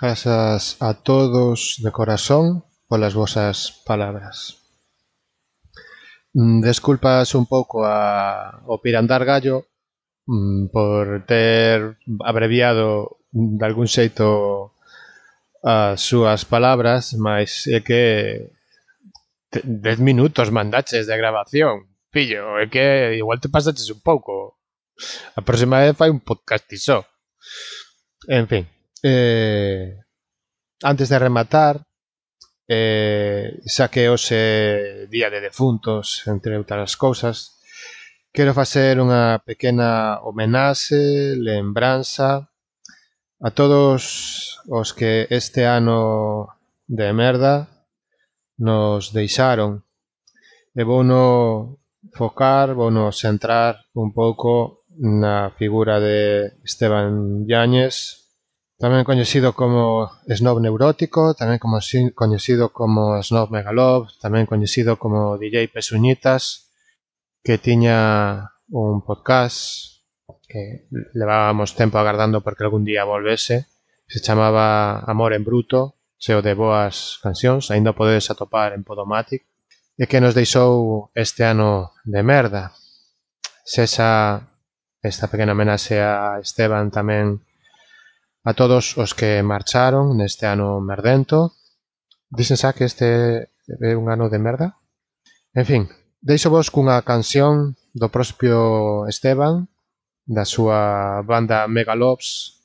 Grazas a todos de corazón polas vosas palabras. Mm, desculpas un pouco a o Pirandar Gallo mm, por ter abreviado de algún xeito as súas palabras, mas é que dez minutos mandaches de grabación, pillo, é que igual te pasaches un pouco. A próxima vez fai un podcast só. En fin eh, antes de rematar, eh, xa que hoxe día de defuntos, entre outras cousas, quero facer unha pequena homenaxe, lembranza a todos os que este ano de merda nos deixaron. E vou no focar, vou no centrar un pouco na figura de Esteban Yáñez, tamén coñecido como snob neurótico, tamén como coñecido como snob megalob, tamén coñecido como DJ Pesuñitas, que tiña un podcast que levábamos tempo agardando porque algún día volvese, se chamaba Amor en Bruto, cheo de boas cancións, aínda podedes atopar en Podomatic, e que nos deixou este ano de merda. Sesa esta pequena homenaxe a Esteban tamén a todos os que marcharon neste ano merdento. Dicen xa que este é un ano de merda. En fin, deixo vos cunha canción do propio Esteban, da súa banda Megalops,